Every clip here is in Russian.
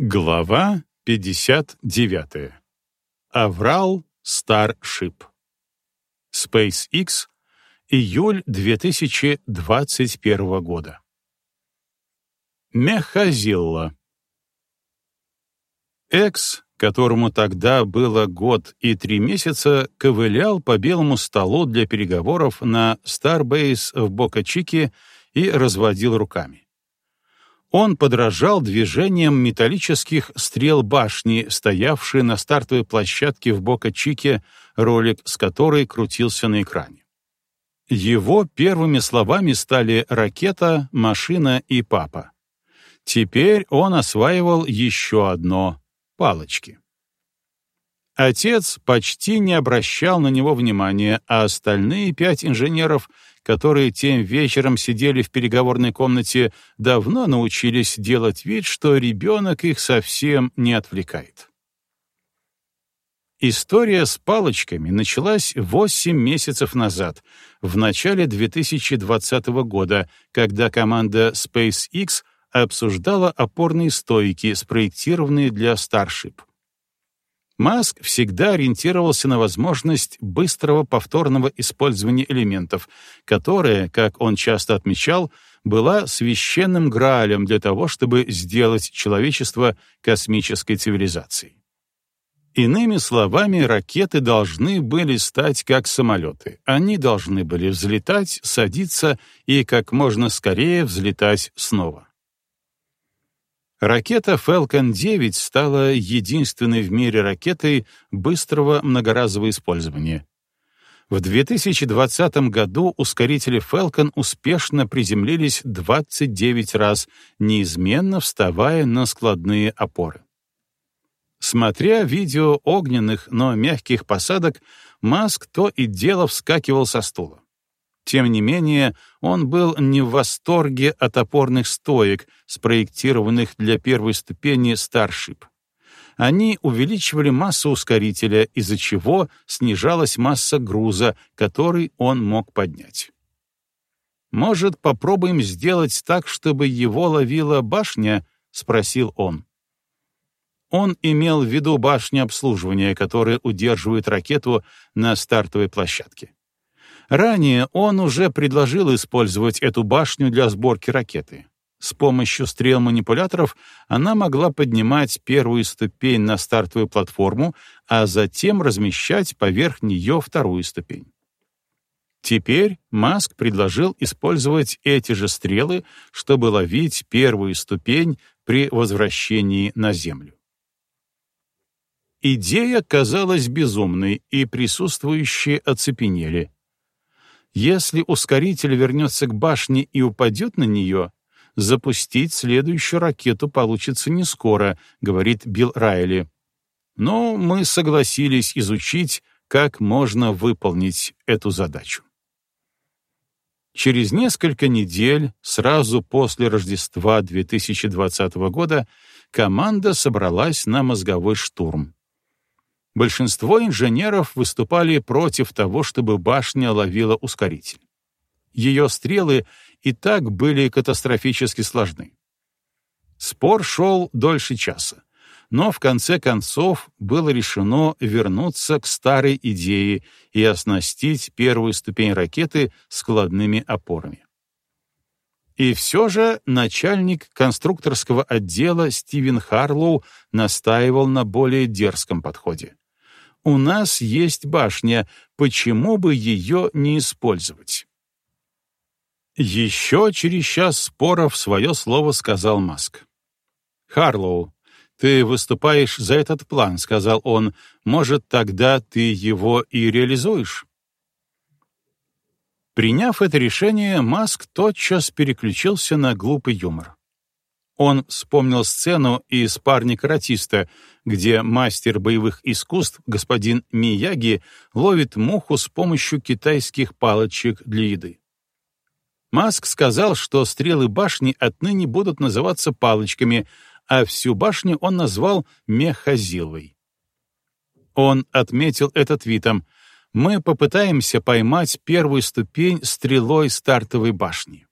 Глава 59. Аврал Старшип. SpaceX. Июль 2021 года. Мехазилла. Экс, которому тогда было год и три месяца, ковылял по белому столу для переговоров на Starbase в Бока-Чике и разводил руками. Он подражал движениям металлических стрел башни, стоявшей на стартовой площадке в Бока-Чике, ролик с которой крутился на экране. Его первыми словами стали «ракета», «машина» и «папа». Теперь он осваивал еще одно — палочки. Отец почти не обращал на него внимания, а остальные пять инженеров — которые тем вечером сидели в переговорной комнате, давно научились делать вид, что ребенок их совсем не отвлекает. История с палочками началась 8 месяцев назад, в начале 2020 года, когда команда SpaceX обсуждала опорные стойки, спроектированные для Starship. Маск всегда ориентировался на возможность быстрого повторного использования элементов, которая, как он часто отмечал, была священным граалем для того, чтобы сделать человечество космической цивилизацией. Иными словами, ракеты должны были стать как самолеты. Они должны были взлетать, садиться и как можно скорее взлетать снова. Ракета Falcon 9 стала единственной в мире ракетой быстрого многоразового использования. В 2020 году ускорители Falcon успешно приземлились 29 раз, неизменно вставая на складные опоры. Смотря видео огненных, но мягких посадок, Маск то и дело вскакивал со стула. Тем не менее, он был не в восторге от опорных стоек, спроектированных для первой ступени Starship. Они увеличивали массу ускорителя, из-за чего снижалась масса груза, который он мог поднять. «Может, попробуем сделать так, чтобы его ловила башня?» — спросил он. Он имел в виду башню обслуживания, которая удерживает ракету на стартовой площадке. Ранее он уже предложил использовать эту башню для сборки ракеты. С помощью стрел-манипуляторов она могла поднимать первую ступень на стартовую платформу, а затем размещать поверх нее вторую ступень. Теперь Маск предложил использовать эти же стрелы, чтобы ловить первую ступень при возвращении на Землю. Идея казалась безумной, и присутствующие оцепенели. Если ускоритель вернется к башне и упадет на нее, запустить следующую ракету получится не скоро, говорит Билл Райли. Но мы согласились изучить, как можно выполнить эту задачу. Через несколько недель, сразу после Рождества 2020 года, команда собралась на мозговой штурм. Большинство инженеров выступали против того, чтобы башня ловила ускоритель. Ее стрелы и так были катастрофически сложны. Спор шел дольше часа, но в конце концов было решено вернуться к старой идее и оснастить первую ступень ракеты складными опорами. И все же начальник конструкторского отдела Стивен Харлоу настаивал на более дерзком подходе. У нас есть башня, почему бы ее не использовать? Еще через час споров свое слово сказал Маск. «Харлоу, ты выступаешь за этот план», — сказал он. «Может, тогда ты его и реализуешь?» Приняв это решение, Маск тотчас переключился на глупый юмор. Он вспомнил сцену из «Парня каратиста», где мастер боевых искусств господин Мияги ловит муху с помощью китайских палочек для еды. Маск сказал, что стрелы башни отныне будут называться палочками, а всю башню он назвал Мехазиловой. Он отметил это твитом «Мы попытаемся поймать первую ступень стрелой стартовой башни».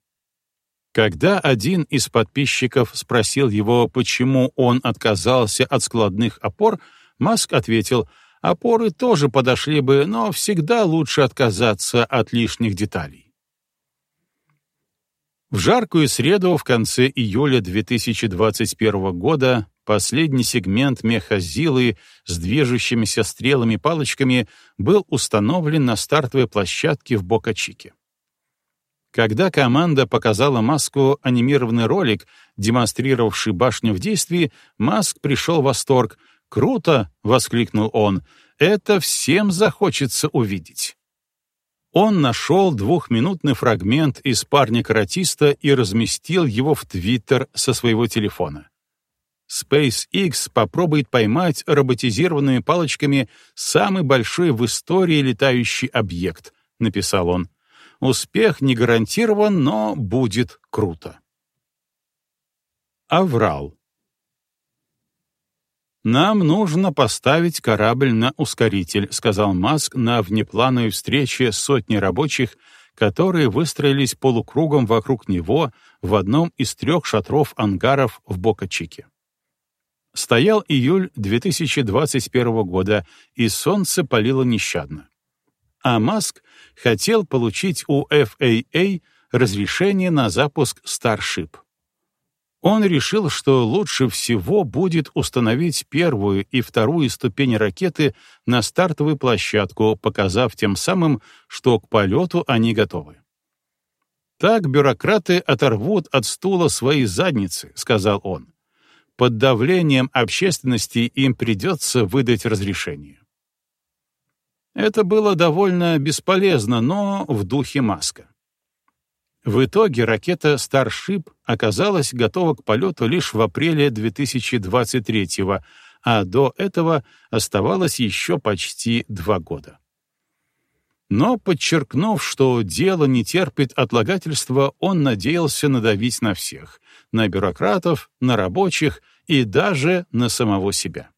Когда один из подписчиков спросил его, почему он отказался от складных опор, Маск ответил, опоры тоже подошли бы, но всегда лучше отказаться от лишних деталей. В жаркую среду в конце июля 2021 года последний сегмент мехазилы с движущимися стрелами-палочками был установлен на стартовой площадке в Бока-Чике. Когда команда показала Маску анимированный ролик, демонстрировавший башню в действии, Маск пришел в восторг. «Круто!» — воскликнул он. «Это всем захочется увидеть». Он нашел двухминутный фрагмент из парня-каратиста и разместил его в Твиттер со своего телефона. SpaceX попробует поймать роботизированными палочками самый большой в истории летающий объект, написал он. Успех не гарантирован, но будет круто. Аврал. «Нам нужно поставить корабль на ускоритель», — сказал Маск на внеплановой встрече сотни рабочих, которые выстроились полукругом вокруг него в одном из трех шатров ангаров в Бока-Чике. Стоял июль 2021 года, и солнце палило нещадно а Маск хотел получить у FAA разрешение на запуск Starship. Он решил, что лучше всего будет установить первую и вторую ступени ракеты на стартовую площадку, показав тем самым, что к полету они готовы. «Так бюрократы оторвут от стула свои задницы», — сказал он. «Под давлением общественности им придется выдать разрешение». Это было довольно бесполезно, но в духе Маска. В итоге ракета Starship оказалась готова к полету лишь в апреле 2023 а до этого оставалось еще почти два года. Но, подчеркнув, что дело не терпит отлагательства, он надеялся надавить на всех — на бюрократов, на рабочих и даже на самого себя.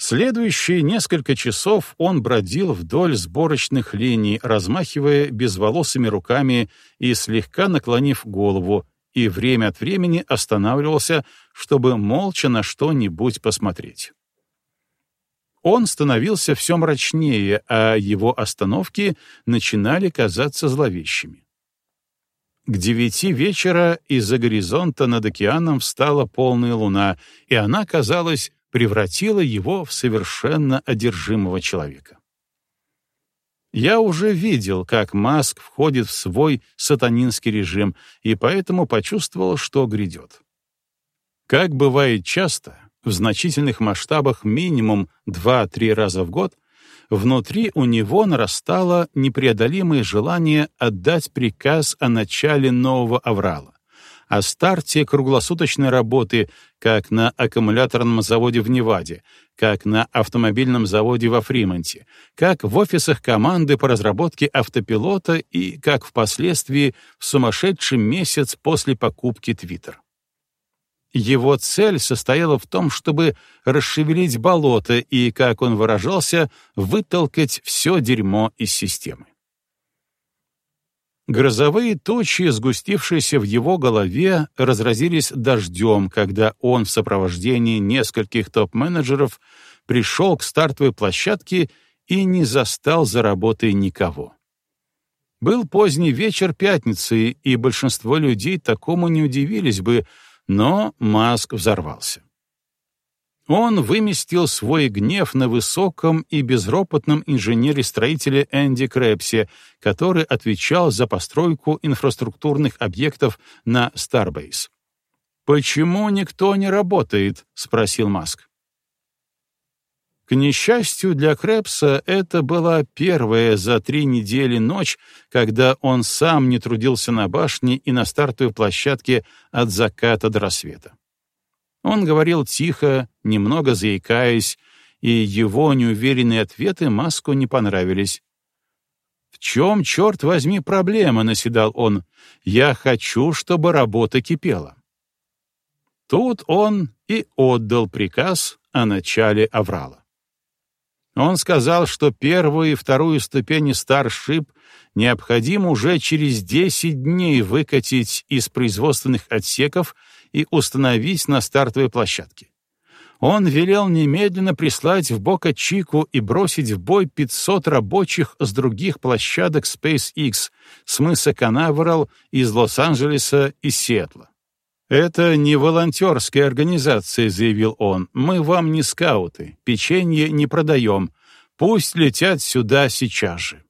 Следующие несколько часов он бродил вдоль сборочных линий, размахивая безволосыми руками и слегка наклонив голову, и время от времени останавливался, чтобы молча на что-нибудь посмотреть. Он становился все мрачнее, а его остановки начинали казаться зловещими. К девяти вечера из-за горизонта над океаном встала полная луна, и она казалась превратило его в совершенно одержимого человека. Я уже видел, как Маск входит в свой сатанинский режим, и поэтому почувствовал, что грядет. Как бывает часто, в значительных масштабах минимум 2-3 раза в год, внутри у него нарастало непреодолимое желание отдать приказ о начале нового аврала, о старте круглосуточной работы как на аккумуляторном заводе в Неваде, как на автомобильном заводе во Фримонте, как в офисах команды по разработке автопилота и как впоследствии в сумасшедший месяц после покупки Twitter. Его цель состояла в том, чтобы расшевелить болото и, как он выражался, вытолкать все дерьмо из системы. Грозовые тучи, сгустившиеся в его голове, разразились дождем, когда он в сопровождении нескольких топ-менеджеров пришел к стартовой площадке и не застал за работой никого. Был поздний вечер пятницы, и большинство людей такому не удивились бы, но Маск взорвался. Он выместил свой гнев на высоком и безропотном инженере-строителе Энди Крэпсе, который отвечал за постройку инфраструктурных объектов на Starbase. «Почему никто не работает?» — спросил Маск. К несчастью для Крэпса, это была первая за три недели ночь, когда он сам не трудился на башне и на стартовой площадке от заката до рассвета. Он говорил тихо, немного заикаясь, и его неуверенные ответы Маску не понравились. «В чем, черт возьми, проблема?» — наседал он. «Я хочу, чтобы работа кипела». Тут он и отдал приказ о начале аврала. Он сказал, что первую и вторую ступени Starship необходимо уже через 10 дней выкатить из производственных отсеков и установить на стартовой площадке. Он велел немедленно прислать в Бока-Чику и бросить в бой 500 рабочих с других площадок SpaceX с мыса Канаверал из Лос-Анджелеса и Сиэтла. «Это не волонтерская организация», — заявил он. «Мы вам не скауты, печенье не продаем. Пусть летят сюда сейчас же».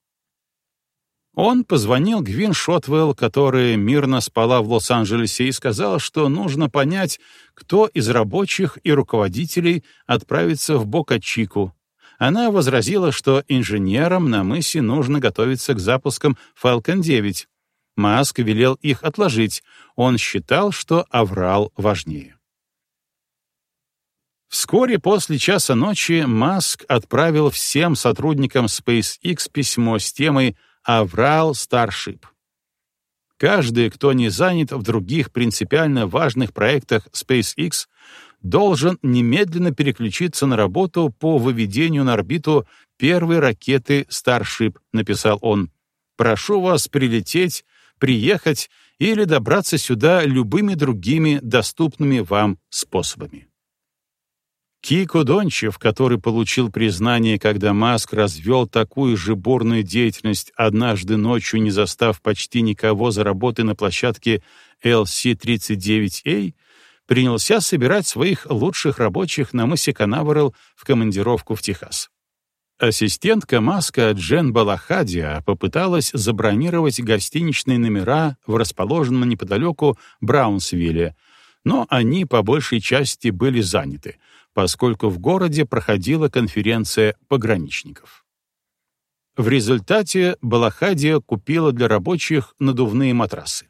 Он позвонил Гвин Шотвелл, которая мирно спала в Лос-Анджелесе, и сказал, что нужно понять, кто из рабочих и руководителей отправится в Бока-Чику. Она возразила, что инженерам на мысе нужно готовиться к запускам Falcon 9. Маск велел их отложить. Он считал, что аврал важнее. Вскоре после часа ночи Маск отправил всем сотрудникам SpaceX письмо с темой «Аврал Starship». Каждый, кто не занят в других принципиально важных проектах SpaceX, должен немедленно переключиться на работу по выведению на орбиту первой ракеты Starship, написал он. Прошу вас прилететь приехать или добраться сюда любыми другими доступными вам способами. Кико Дончев, который получил признание, когда Маск развел такую же бурную деятельность, однажды ночью не застав почти никого за работой на площадке LC-39A, принялся собирать своих лучших рабочих на мысе Канаверал в командировку в Техас. Ассистентка Маска Джен Балахадия попыталась забронировать гостиничные номера в расположенном неподалеку Браунсвилле, но они по большей части были заняты, поскольку в городе проходила конференция пограничников. В результате Балахадия купила для рабочих надувные матрасы.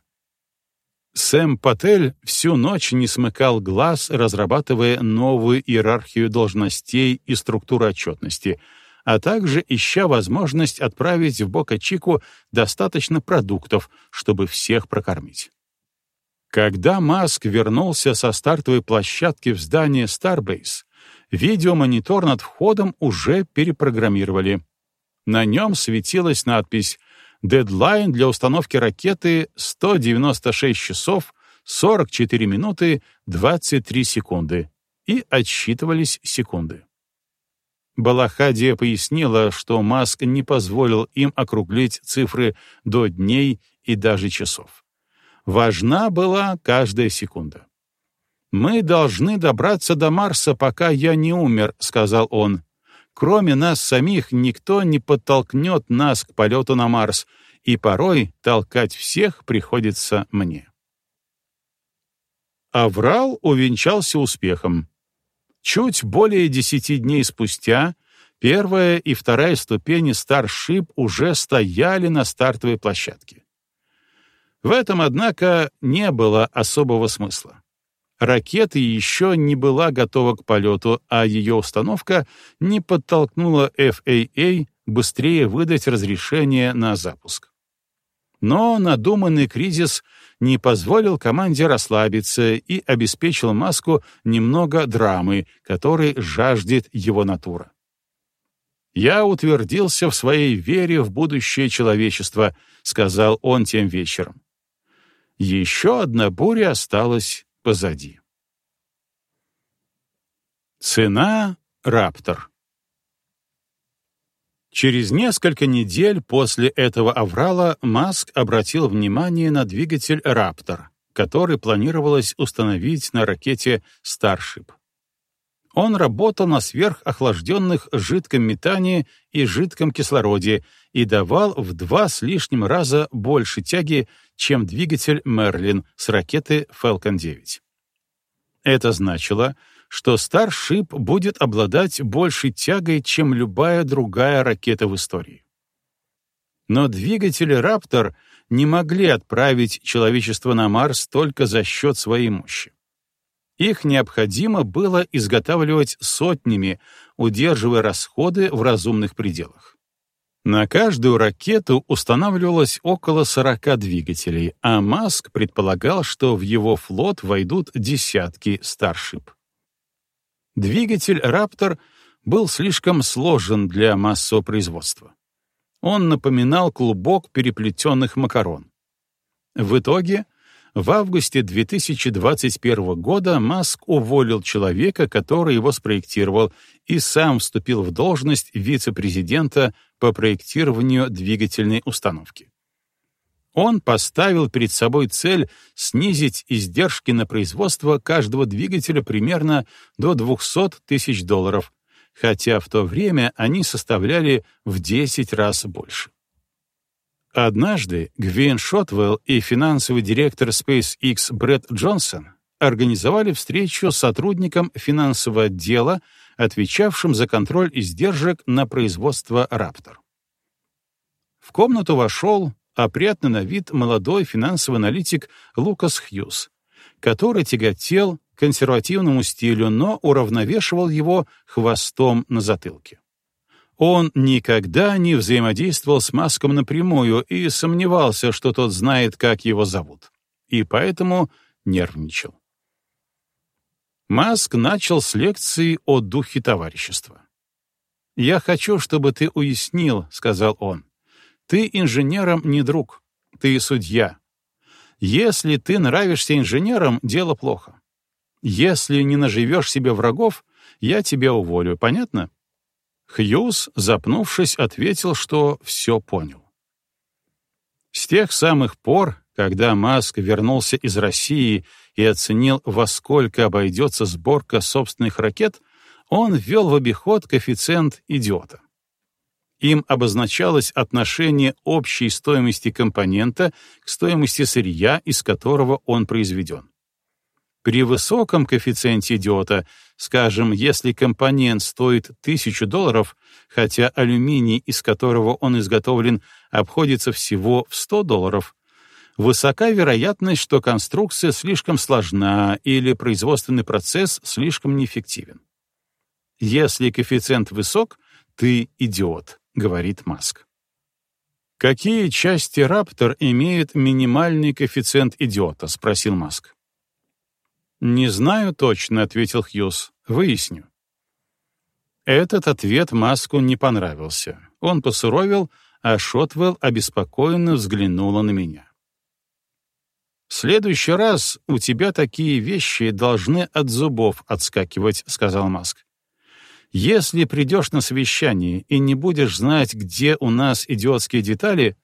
Сэм Патель всю ночь не смыкал глаз, разрабатывая новую иерархию должностей и структуру отчетности — а также ища возможность отправить в Бока-Чику достаточно продуктов, чтобы всех прокормить. Когда Маск вернулся со стартовой площадки в здание Starbase, видеомонитор над входом уже перепрограммировали. На нем светилась надпись «Дедлайн для установки ракеты 196 часов 44 минуты 23 секунды» и отсчитывались секунды. Балахадия пояснила, что Маск не позволил им округлить цифры до дней и даже часов. Важна была каждая секунда. «Мы должны добраться до Марса, пока я не умер», — сказал он. «Кроме нас самих никто не подтолкнет нас к полету на Марс, и порой толкать всех приходится мне». Аврал увенчался успехом. Чуть более десяти дней спустя первая и вторая ступени Starship уже стояли на стартовой площадке. В этом, однако, не было особого смысла. Ракета еще не была готова к полету, а ее установка не подтолкнула FAA быстрее выдать разрешение на запуск. Но надуманный кризис не позволил команде расслабиться и обеспечил Маску немного драмы, которой жаждет его натура. «Я утвердился в своей вере в будущее человечества», — сказал он тем вечером. Еще одна буря осталась позади. Цена — Раптор. Через несколько недель после этого аврала Маск обратил внимание на двигатель «Раптор», который планировалось установить на ракете «Старшип». Он работал на сверхохлажденных жидком метании и жидком кислороде и давал в два с лишним раза больше тяги, чем двигатель «Мерлин» с ракеты Falcon 9. Это значило, что Starship будет обладать большей тягой, чем любая другая ракета в истории. Но двигатели Raptor не могли отправить человечество на Марс только за счет своей мощи. Их необходимо было изготавливать сотнями, удерживая расходы в разумных пределах. На каждую ракету устанавливалось около 40 двигателей, а Маск предполагал, что в его флот войдут десятки Starship. Двигатель «Раптор» был слишком сложен для массового производства. Он напоминал клубок переплетенных макарон. В итоге, в августе 2021 года Маск уволил человека, который его спроектировал, и сам вступил в должность вице-президента по проектированию двигательной установки. Он поставил перед собой цель снизить издержки на производство каждого двигателя примерно до 200 тысяч долларов, хотя в то время они составляли в 10 раз больше. Однажды Гвин Шотвелл и финансовый директор SpaceX Брэд Джонсон организовали встречу с сотрудником финансового отдела, отвечавшим за контроль издержек на производство Raptor. В комнату вошел опрятный на вид молодой финансовый аналитик Лукас Хьюз, который тяготел консервативному стилю, но уравновешивал его хвостом на затылке. Он никогда не взаимодействовал с Маском напрямую и сомневался, что тот знает, как его зовут, и поэтому нервничал. Маск начал с лекции о духе товарищества. «Я хочу, чтобы ты уяснил», — сказал он, ты инженерам не друг, ты судья. Если ты нравишься инженерам, дело плохо. Если не наживешь себе врагов, я тебя уволю, понятно? Хьюз, запнувшись, ответил, что все понял. С тех самых пор, когда Маск вернулся из России и оценил, во сколько обойдется сборка собственных ракет, он ввел в обиход коэффициент идиота. Им обозначалось отношение общей стоимости компонента к стоимости сырья, из которого он произведен. При высоком коэффициенте идиота, скажем, если компонент стоит 1000 долларов, хотя алюминий, из которого он изготовлен, обходится всего в 100 долларов, высока вероятность, что конструкция слишком сложна или производственный процесс слишком неэффективен. Если коэффициент высок, ты идиот говорит Маск. «Какие части Раптор имеют минимальный коэффициент идиота?» — спросил Маск. «Не знаю точно», — ответил Хьюз. «Выясню». Этот ответ Маску не понравился. Он посуровил, а Шотвелл обеспокоенно взглянула на меня. «В следующий раз у тебя такие вещи должны от зубов отскакивать», — сказал Маск. Если придешь на совещание и не будешь знать, где у нас идиотские детали,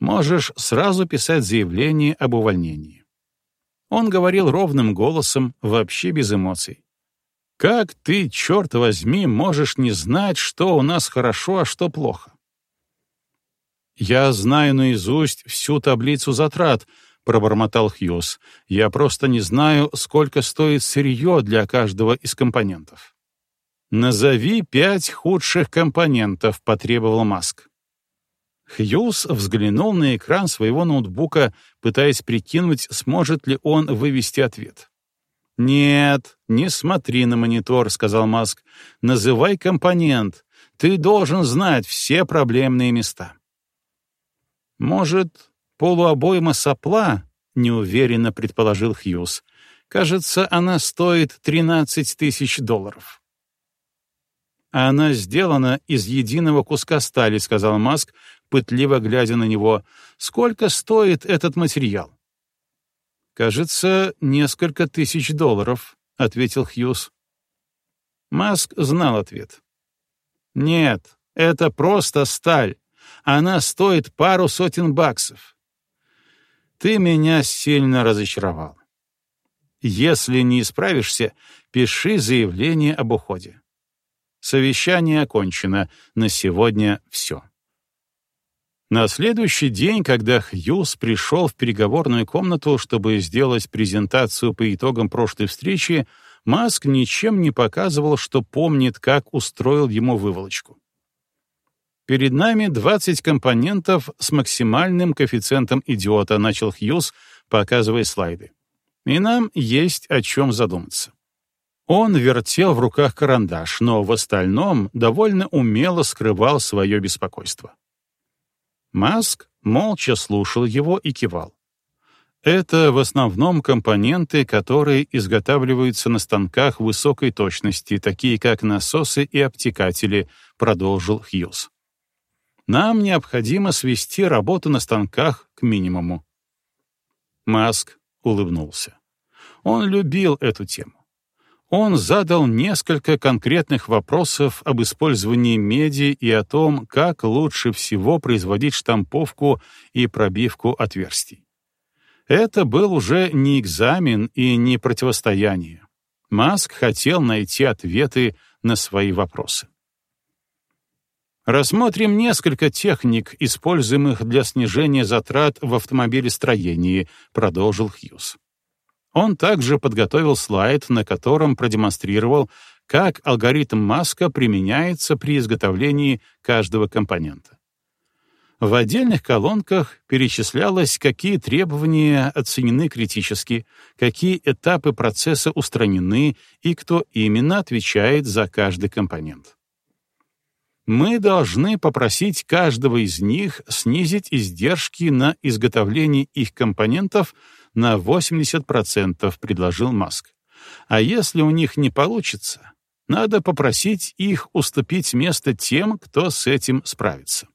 можешь сразу писать заявление об увольнении. Он говорил ровным голосом, вообще без эмоций. «Как ты, черт возьми, можешь не знать, что у нас хорошо, а что плохо?» «Я знаю наизусть всю таблицу затрат», — пробормотал Хьюз. «Я просто не знаю, сколько стоит сырье для каждого из компонентов». «Назови пять худших компонентов», — потребовал Маск. Хьюз взглянул на экран своего ноутбука, пытаясь прикинуть, сможет ли он вывести ответ. «Нет, не смотри на монитор», — сказал Маск. «Называй компонент. Ты должен знать все проблемные места». «Может, полуобойма сопла?» — неуверенно предположил Хьюз. «Кажется, она стоит 13 тысяч долларов» она сделана из единого куска стали», — сказал Маск, пытливо глядя на него. «Сколько стоит этот материал?» «Кажется, несколько тысяч долларов», — ответил Хьюз. Маск знал ответ. «Нет, это просто сталь. Она стоит пару сотен баксов. Ты меня сильно разочаровал. Если не исправишься, пиши заявление об уходе. Совещание окончено. На сегодня все. На следующий день, когда Хьюз пришел в переговорную комнату, чтобы сделать презентацию по итогам прошлой встречи, Маск ничем не показывал, что помнит, как устроил ему выволочку. «Перед нами 20 компонентов с максимальным коэффициентом идиота», — начал Хьюз, показывая слайды. «И нам есть о чем задуматься». Он вертел в руках карандаш, но в остальном довольно умело скрывал свое беспокойство. Маск молча слушал его и кивал. Это в основном компоненты, которые изготавливаются на станках высокой точности, такие как насосы и обтекатели, продолжил Хьюз. Нам необходимо свести работу на станках к минимуму. Маск улыбнулся. Он любил эту тему. Он задал несколько конкретных вопросов об использовании меди и о том, как лучше всего производить штамповку и пробивку отверстий. Это был уже не экзамен и не противостояние. Маск хотел найти ответы на свои вопросы. Рассмотрим несколько техник, используемых для снижения затрат в автомобилестроении, продолжил Хьюз. Он также подготовил слайд, на котором продемонстрировал, как алгоритм Маска применяется при изготовлении каждого компонента. В отдельных колонках перечислялось, какие требования оценены критически, какие этапы процесса устранены и кто именно отвечает за каждый компонент. Мы должны попросить каждого из них снизить издержки на изготовление их компонентов на 80%, предложил Маск. А если у них не получится, надо попросить их уступить место тем, кто с этим справится.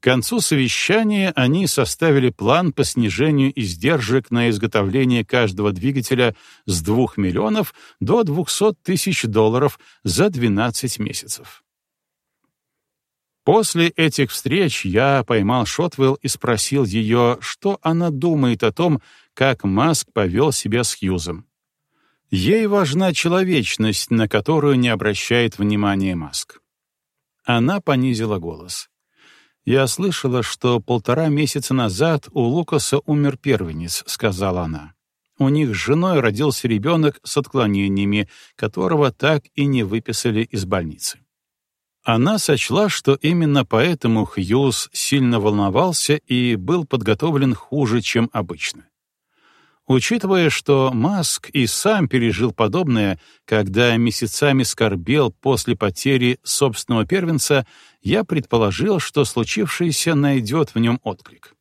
К концу совещания они составили план по снижению издержек на изготовление каждого двигателя с 2 миллионов до 200 тысяч долларов за 12 месяцев. После этих встреч я поймал Шотвелл и спросил ее, что она думает о том, как Маск повел себя с Хьюзом. Ей важна человечность, на которую не обращает внимания Маск. Она понизила голос. «Я слышала, что полтора месяца назад у Лукаса умер первенец», — сказала она. «У них с женой родился ребенок с отклонениями, которого так и не выписали из больницы». Она сочла, что именно поэтому Хьюз сильно волновался и был подготовлен хуже, чем обычно. Учитывая, что Маск и сам пережил подобное, когда месяцами скорбел после потери собственного первенца, я предположил, что случившееся найдет в нем отклик.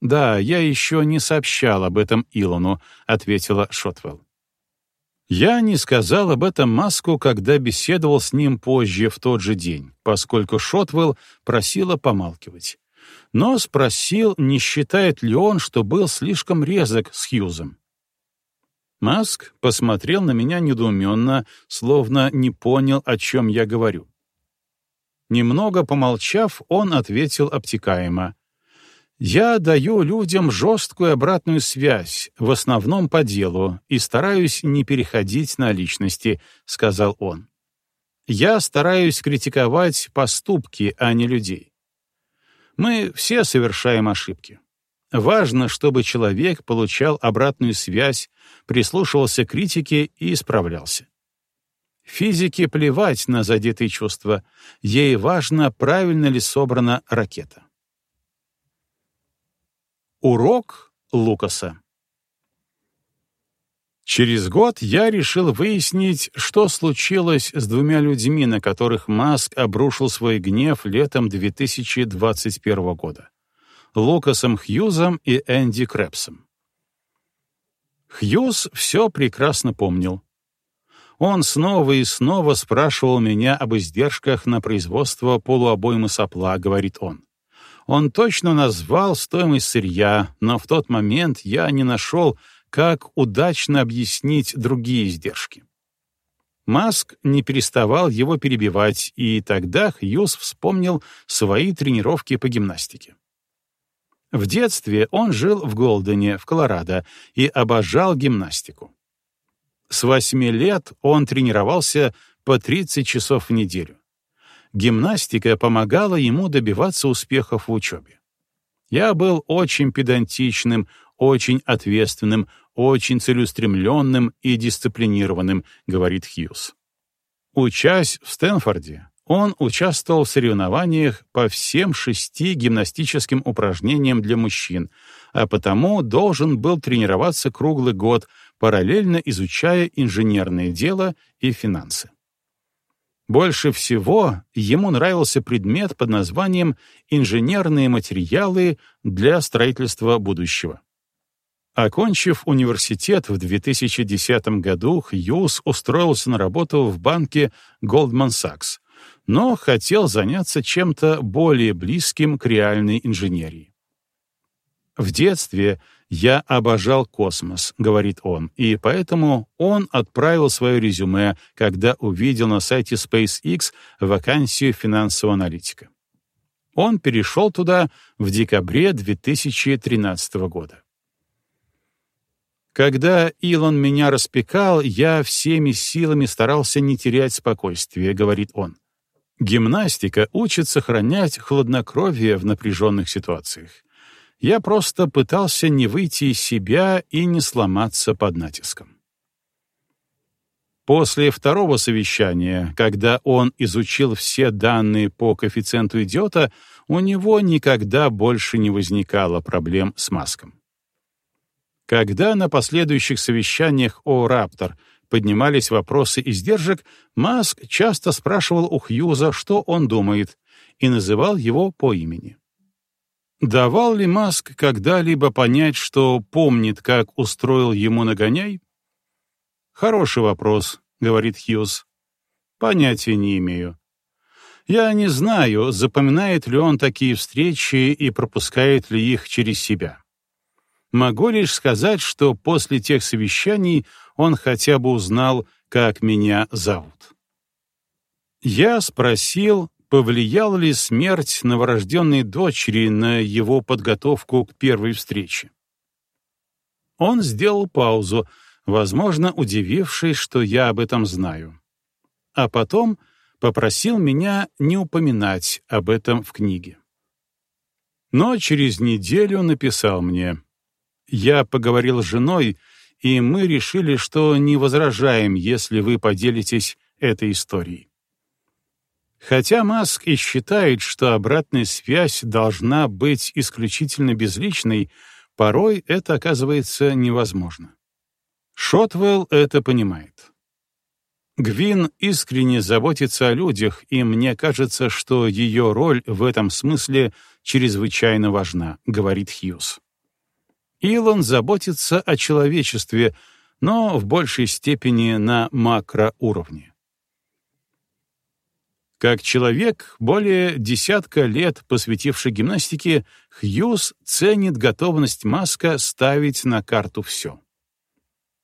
«Да, я еще не сообщал об этом Илону», — ответила Шотвелл. Я не сказал об этом Маску, когда беседовал с ним позже в тот же день, поскольку Шотвелл просила помалкивать но спросил, не считает ли он, что был слишком резок с Хьюзом. Маск посмотрел на меня недоуменно, словно не понял, о чем я говорю. Немного помолчав, он ответил обтекаемо. «Я даю людям жесткую обратную связь, в основном по делу, и стараюсь не переходить на личности», — сказал он. «Я стараюсь критиковать поступки, а не людей. Мы все совершаем ошибки. Важно, чтобы человек получал обратную связь, прислушивался к критике и исправлялся. Физике плевать на задетые чувства, ей важно, правильно ли собрана ракета. Урок Лукаса Через год я решил выяснить, что случилось с двумя людьми, на которых Маск обрушил свой гнев летом 2021 года — Лукасом Хьюзом и Энди Крэпсом. Хьюз все прекрасно помнил. Он снова и снова спрашивал меня об издержках на производство полуобоймы сопла, говорит он. Он точно назвал стоимость сырья, но в тот момент я не нашел, как удачно объяснить другие издержки. Маск не переставал его перебивать, и тогда Хьюз вспомнил свои тренировки по гимнастике. В детстве он жил в Голдене, в Колорадо, и обожал гимнастику. С восьми лет он тренировался по 30 часов в неделю. Гимнастика помогала ему добиваться успехов в учебе. Я был очень педантичным, очень ответственным, очень целеустремленным и дисциплинированным, говорит Хьюз. Учась в Стэнфорде, он участвовал в соревнованиях по всем шести гимнастическим упражнениям для мужчин, а потому должен был тренироваться круглый год, параллельно изучая инженерное дело и финансы. Больше всего ему нравился предмет под названием «Инженерные материалы для строительства будущего». Окончив университет в 2010 году, Хьюз устроился на работу в банке Goldman Sachs, но хотел заняться чем-то более близким к реальной инженерии. В детстве «Я обожал космос», — говорит он, и поэтому он отправил свое резюме, когда увидел на сайте SpaceX вакансию финансового аналитика. Он перешел туда в декабре 2013 года. Когда Илон меня распекал, я всеми силами старался не терять спокойствие, говорит он. Гимнастика учит сохранять хладнокровие в напряженных ситуациях. Я просто пытался не выйти из себя и не сломаться под натиском. После второго совещания, когда он изучил все данные по коэффициенту идиота, у него никогда больше не возникало проблем с Маском. Когда на последующих совещаниях о «Раптор» поднимались вопросы издержек, Маск часто спрашивал у Хьюза, что он думает, и называл его по имени. Давал ли Маск когда-либо понять, что помнит, как устроил ему нагоняй? Хороший вопрос, говорит Хьюз. Понятия не имею. Я не знаю, запоминает ли он такие встречи и пропускает ли их через себя. Могу лишь сказать, что после тех совещаний он хотя бы узнал, как меня зовут. Я спросил, повлияла ли смерть новорожденной дочери на его подготовку к первой встрече. Он сделал паузу, возможно, удивившись, что я об этом знаю. А потом попросил меня не упоминать об этом в книге. Но через неделю написал мне. Я поговорил с женой, и мы решили, что не возражаем, если вы поделитесь этой историей. Хотя Маск и считает, что обратная связь должна быть исключительно безличной, порой это оказывается невозможно. Шотвелл это понимает. Гвин искренне заботится о людях, и мне кажется, что ее роль в этом смысле чрезвычайно важна, говорит Хьюз. Илон заботится о человечестве, но в большей степени на макроуровне. Как человек, более десятка лет посвятивший гимнастике, Хьюз ценит готовность Маска ставить на карту все.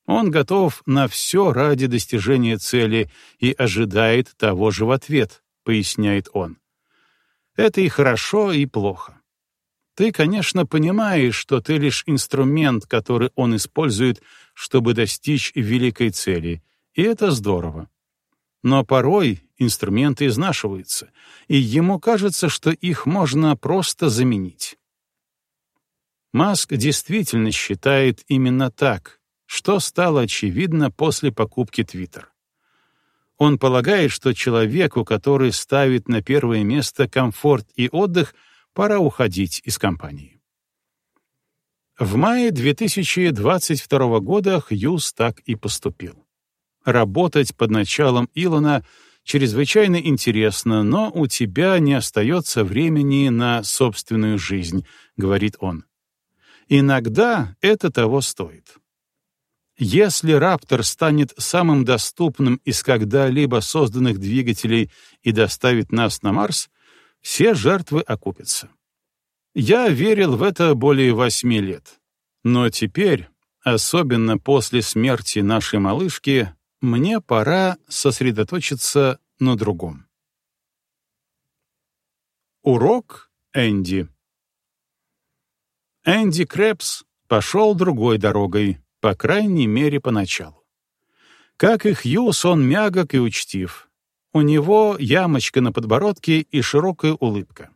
Он готов на все ради достижения цели и ожидает того же в ответ, поясняет он. Это и хорошо, и плохо. Ты, конечно, понимаешь, что ты лишь инструмент, который он использует, чтобы достичь великой цели, и это здорово. Но порой инструменты изнашиваются, и ему кажется, что их можно просто заменить. Маск действительно считает именно так, что стало очевидно после покупки Twitter. Он полагает, что человеку, который ставит на первое место комфорт и отдых, пора уходить из компании. В мае 2022 года Хьюз так и поступил. Работать под началом Илона чрезвычайно интересно, но у тебя не остается времени на собственную жизнь, говорит он. Иногда это того стоит. Если Раптор станет самым доступным из когда-либо созданных двигателей и доставит нас на Марс, все жертвы окупятся. Я верил в это более восьми лет. Но теперь, особенно после смерти нашей малышки, мне пора сосредоточиться на другом. Урок Энди Энди Крепс пошел другой дорогой, по крайней мере, поначалу. Как и Хьюс, он мягок и учтив. У него ямочка на подбородке и широкая улыбка.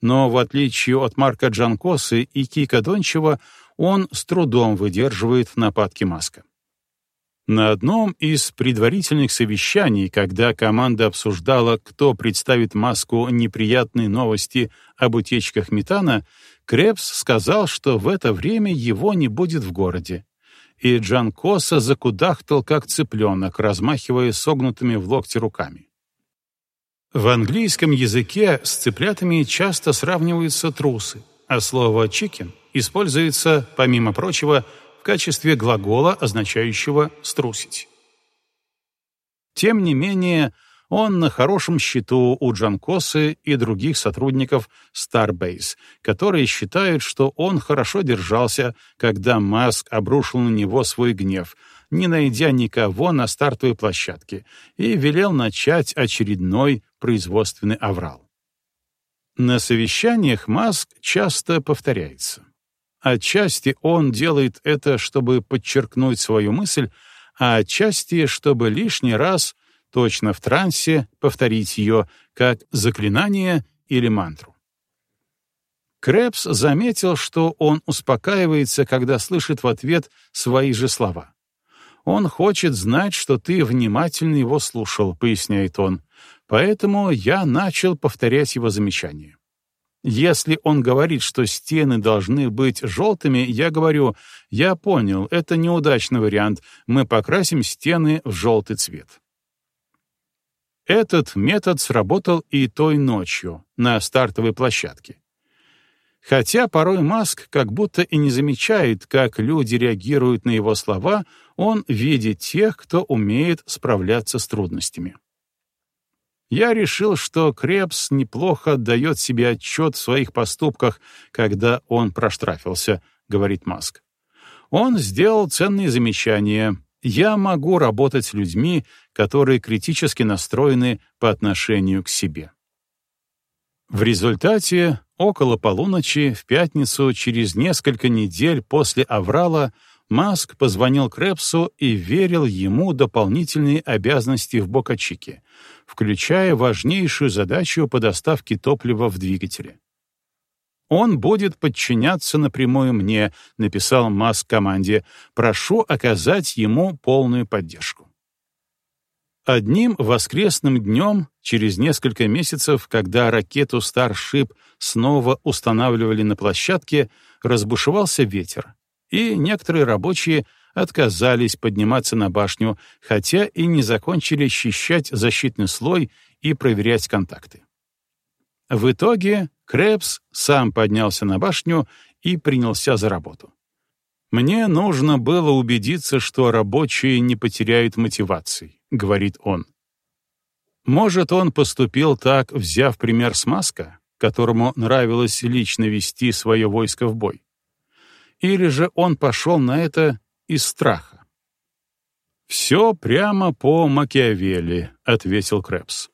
Но, в отличие от Марка Джанкосы и Кика Дончева, он с трудом выдерживает нападки Маска. На одном из предварительных совещаний, когда команда обсуждала, кто представит Маску неприятные новости об утечках метана, Крепс сказал, что в это время его не будет в городе. И Джан Коса закудахтал, как цыпленок, размахивая согнутыми в локте руками. В английском языке с цыплятами часто сравниваются трусы, а слово «chicken» используется, помимо прочего, в качестве глагола, означающего «струсить». Тем не менее, он на хорошем счету у Джанкосы и других сотрудников Starbase, которые считают, что он хорошо держался, когда Маск обрушил на него свой гнев, не найдя никого на стартовой площадке, и велел начать очередной производственный аврал. На совещаниях Маск часто повторяется. Отчасти он делает это, чтобы подчеркнуть свою мысль, а отчасти, чтобы лишний раз, точно в трансе, повторить ее как заклинание или мантру. Крэпс заметил, что он успокаивается, когда слышит в ответ свои же слова. «Он хочет знать, что ты внимательно его слушал», — поясняет он. «Поэтому я начал повторять его замечания. Если он говорит, что стены должны быть желтыми, я говорю, я понял, это неудачный вариант, мы покрасим стены в желтый цвет. Этот метод сработал и той ночью на стартовой площадке. Хотя порой Маск как будто и не замечает, как люди реагируют на его слова, он видит тех, кто умеет справляться с трудностями. Я решил, что Крепс неплохо отдает себе отчет в своих поступках, когда он проштрафился, говорит Маск. Он сделал ценные замечания. Я могу работать с людьми, которые критически настроены по отношению к себе. В результате, около полуночи, в пятницу, через несколько недель после аврала, Маск позвонил Крепсу и верил ему дополнительные обязанности в Бока-Чике, включая важнейшую задачу по доставке топлива в двигателе. «Он будет подчиняться напрямую мне», — написал Маск команде. «Прошу оказать ему полную поддержку». Одним воскресным днем, через несколько месяцев, когда ракету Starship снова устанавливали на площадке, разбушевался ветер, и некоторые рабочие отказались подниматься на башню, хотя и не закончили счищать защитный слой и проверять контакты. В итоге Крепс сам поднялся на башню и принялся за работу. «Мне нужно было убедиться, что рабочие не потеряют мотивации», — говорит он. Может, он поступил так, взяв пример с Маска, которому нравилось лично вести свое войско в бой или же он пошел на это из страха? «Все прямо по Макиавелли», — ответил Крэпс.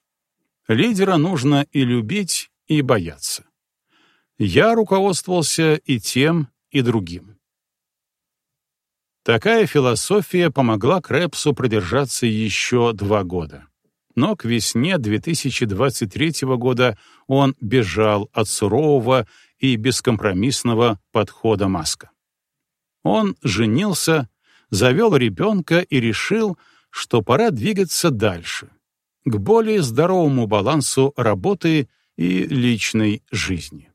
«Лидера нужно и любить, и бояться. Я руководствовался и тем, и другим». Такая философия помогла Крэпсу продержаться еще два года. Но к весне 2023 года он бежал от сурового и бескомпромиссного подхода Маска. Он женился, завел ребенка и решил, что пора двигаться дальше, к более здоровому балансу работы и личной жизни.